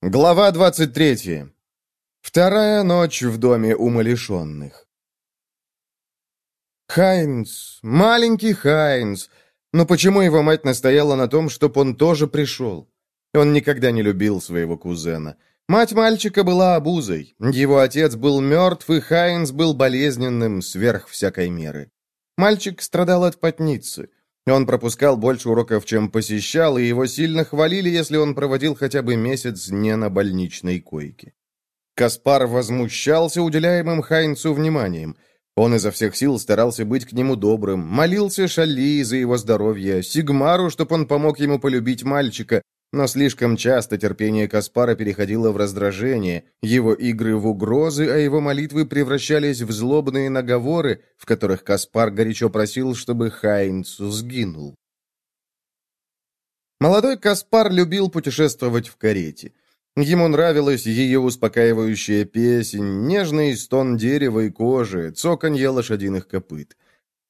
Глава 23. Вторая ночь в доме умалишенных. Хайнц, маленький Хайнц. Но почему его мать настояла на том, чтобы он тоже пришел? Он никогда не любил своего кузена. Мать мальчика была обузой. Его отец был мертв, и Хайнц был болезненным сверх всякой меры. Мальчик страдал от потницы. Он пропускал больше уроков, чем посещал, и его сильно хвалили, если он проводил хотя бы месяц не на больничной койке. Каспар возмущался уделяемым Хайнцу вниманием. Он изо всех сил старался быть к нему добрым, молился Шалли за его здоровье, Сигмару, чтобы он помог ему полюбить мальчика, но слишком часто терпение Каспара переходило в раздражение, его игры в угрозы, а его молитвы превращались в злобные наговоры, в которых Каспар горячо просил, чтобы Хайнц сгинул. Молодой Каспар любил путешествовать в карете. Ему нравилась ее успокаивающая песень, нежный стон дерева и кожи, цоканье лошадиных копыт.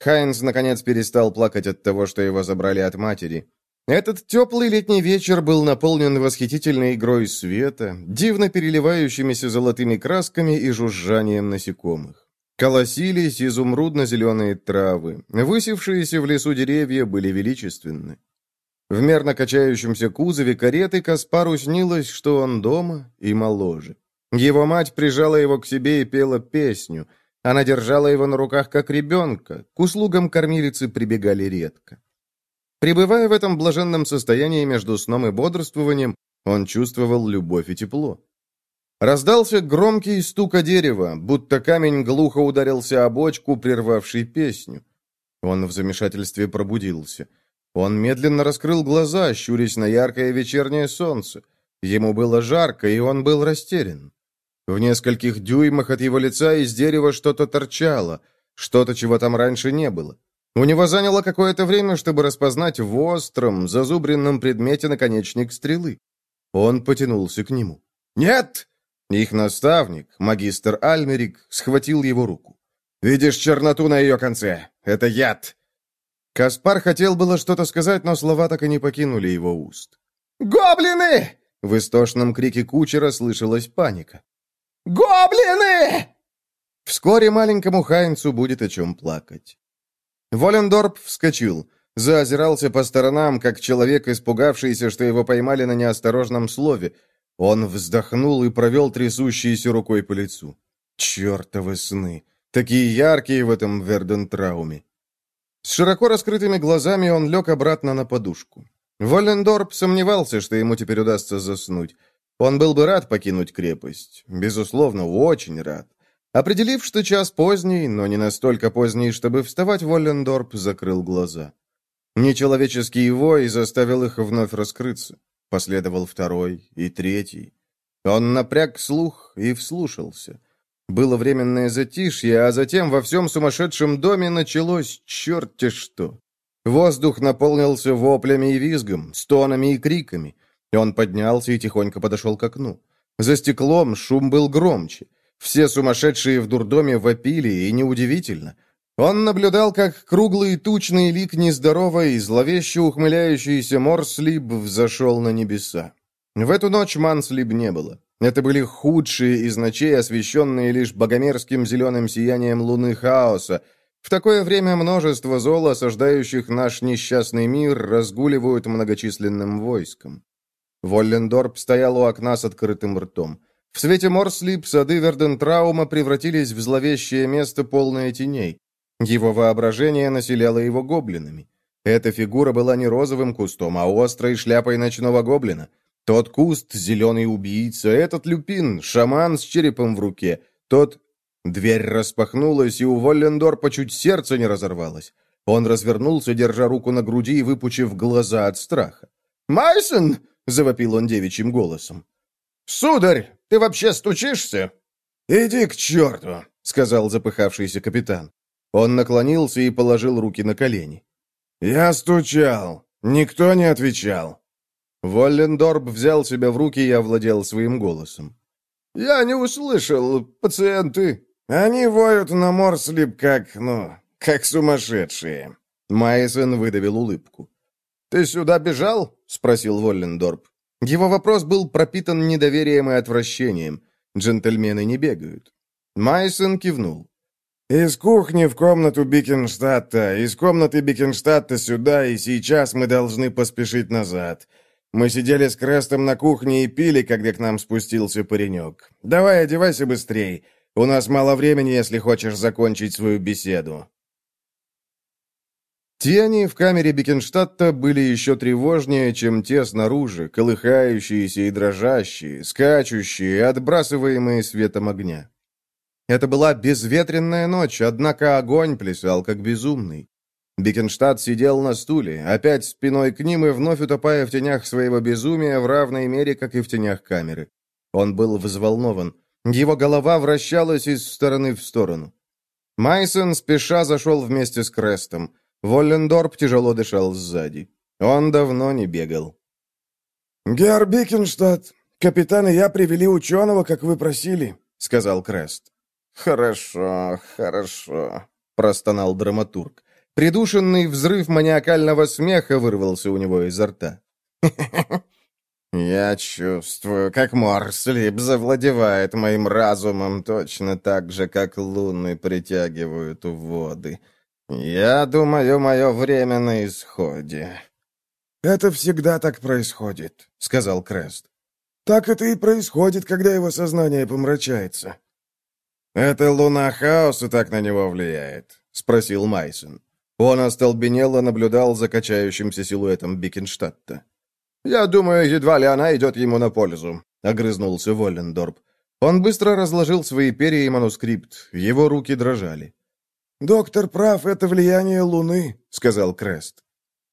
Хайнц, наконец, перестал плакать от того, что его забрали от матери. Этот теплый летний вечер был наполнен восхитительной игрой света, дивно переливающимися золотыми красками и жужжанием насекомых. Колосились изумрудно-зеленые травы, высевшиеся в лесу деревья были величественны. В мерно качающемся кузове кареты Каспару снилось, что он дома и моложе. Его мать прижала его к себе и пела песню. Она держала его на руках, как ребенка. К услугам кормилицы прибегали редко. Пребывая в этом блаженном состоянии между сном и бодрствованием, он чувствовал любовь и тепло. Раздался громкий стук о дерево, будто камень глухо ударился о бочку, прервавший песню. Он в замешательстве пробудился. Он медленно раскрыл глаза, щурясь на яркое вечернее солнце. Ему было жарко, и он был растерян. В нескольких дюймах от его лица из дерева что-то торчало, что-то, чего там раньше не было. У него заняло какое-то время, чтобы распознать в остром, зазубренном предмете наконечник стрелы. Он потянулся к нему. «Нет!» Их наставник, магистр Альмерик, схватил его руку. «Видишь черноту на ее конце? Это яд!» Каспар хотел было что-то сказать, но слова так и не покинули его уст. «Гоблины!» В истошном крике кучера слышалась паника. «Гоблины!» Вскоре маленькому Хайнцу будет о чем плакать. Волендорп вскочил, заозирался по сторонам, как человек, испугавшийся, что его поймали на неосторожном слове. Он вздохнул и провел трясущейся рукой по лицу. «Чертовы сны! Такие яркие в этом Вердентрауме!» С широко раскрытыми глазами он лег обратно на подушку. Воллендорп сомневался, что ему теперь удастся заснуть. Он был бы рад покинуть крепость. Безусловно, очень рад. Определив, что час поздний, но не настолько поздний, чтобы вставать, Воллендорп закрыл глаза. Нечеловеческий вой заставил их вновь раскрыться. Последовал второй и третий. Он напряг слух и вслушался. Было временное затишье, а затем во всем сумасшедшем доме началось черт-те что. Воздух наполнился воплями и визгом, стонами и криками. Он поднялся и тихонько подошел к окну. За стеклом шум был громче. Все сумасшедшие в дурдоме вопили, и неудивительно. Он наблюдал, как круглый тучный лик нездоровой, зловеще ухмыляющийся Морслиб взошел на небеса. В эту ночь Манслиб не было. Это были худшие из ночей, освещенные лишь богомерзким зеленым сиянием луны хаоса. В такое время множество зол, осаждающих наш несчастный мир, разгуливают многочисленным войском. Воллендорп стоял у окна с открытым ртом. В свете Морслип сады Вердентраума превратились в зловещее место, полное теней. Его воображение населяло его гоблинами. Эта фигура была не розовым кустом, а острой шляпой ночного гоблина. Тот куст — зеленый убийца, этот люпин — шаман с черепом в руке, тот... Дверь распахнулась, и у Воллендорпа чуть сердце не разорвалось. Он развернулся, держа руку на груди и выпучив глаза от страха. «Майсон!» — завопил он девичьим голосом. «Сударь, ты вообще стучишься?» «Иди к черту», — сказал запыхавшийся капитан. Он наклонился и положил руки на колени. «Я стучал. Никто не отвечал». Воллендорб взял себя в руки и овладел своим голосом. «Я не услышал. Пациенты...» «Они воют на морслип как, ну, как сумасшедшие». Майсон выдавил улыбку. «Ты сюда бежал?» — спросил Воллендорб. Его вопрос был пропитан недоверием и отвращением. Джентльмены не бегают. Майсон кивнул. «Из кухни в комнату Бикенштадта, из комнаты Бикенштадта сюда, и сейчас мы должны поспешить назад. Мы сидели с Крестом на кухне и пили, когда к нам спустился паренек. Давай, одевайся быстрей. У нас мало времени, если хочешь закончить свою беседу». Тени в камере Бикенштадта были еще тревожнее, чем те снаружи, колыхающиеся и дрожащие, скачущие, отбрасываемые светом огня. Это была безветренная ночь, однако огонь плясал, как безумный. Бикенштадт сидел на стуле, опять спиной к ним и вновь утопая в тенях своего безумия в равной мере, как и в тенях камеры. Он был взволнован. Его голова вращалась из стороны в сторону. Майсон спеша зашел вместе с Крестом. Воллендорп тяжело дышал сзади. Он давно не бегал. «Герр Бикенштадт, капитан и я привели ученого, как вы просили», — сказал Крест. «Хорошо, хорошо», — простонал драматург. Придушенный взрыв маниакального смеха вырвался у него изо рта. «Я чувствую, как Морслип завладевает моим разумом точно так же, как луны притягивают воды. «Я думаю, мое время на исходе». «Это всегда так происходит», — сказал Крест. «Так это и происходит, когда его сознание помрачается». «Это луна хаоса так на него влияет?» — спросил Майсон. Он остолбенело наблюдал за качающимся силуэтом Бикенштадта. «Я думаю, едва ли она идет ему на пользу», — огрызнулся Воллендорп. Он быстро разложил свои перья и манускрипт. Его руки дрожали. «Доктор прав, это влияние Луны», — сказал Крест.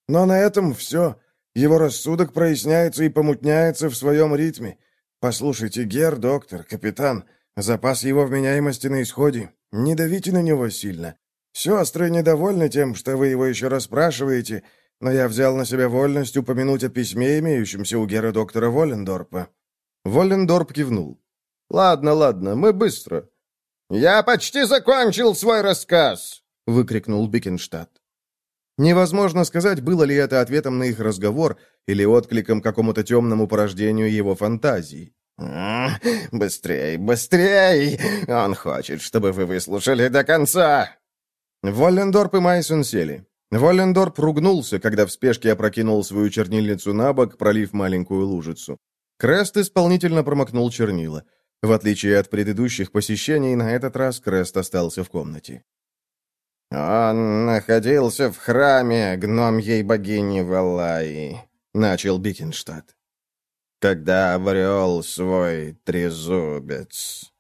«Но на этом все. Его рассудок проясняется и помутняется в своем ритме. Послушайте, Гер, доктор, капитан, запас его вменяемости на исходе. Не давите на него сильно. Сестры недовольны тем, что вы его еще расспрашиваете, но я взял на себя вольность упомянуть о письме, имеющемся у Гера доктора Воллендорпа». Воллендорп кивнул. «Ладно, ладно, мы быстро. «Я почти закончил свой рассказ!» — выкрикнул Бикенштадт. Невозможно сказать, было ли это ответом на их разговор или откликом какому-то темному порождению его фантазии. «Быстрей, быстрей! Он хочет, чтобы вы выслушали до конца!» Воллендорп и Майсон сели. Воллендорп ругнулся, когда в спешке опрокинул свою чернильницу на бок, пролив маленькую лужицу. Крест исполнительно промокнул чернила. В отличие от предыдущих посещений, на этот раз Крест остался в комнате. «Он находился в храме гномьей богини Валаи», — начал Бикенштадт. «Когда обрел свой трезубец».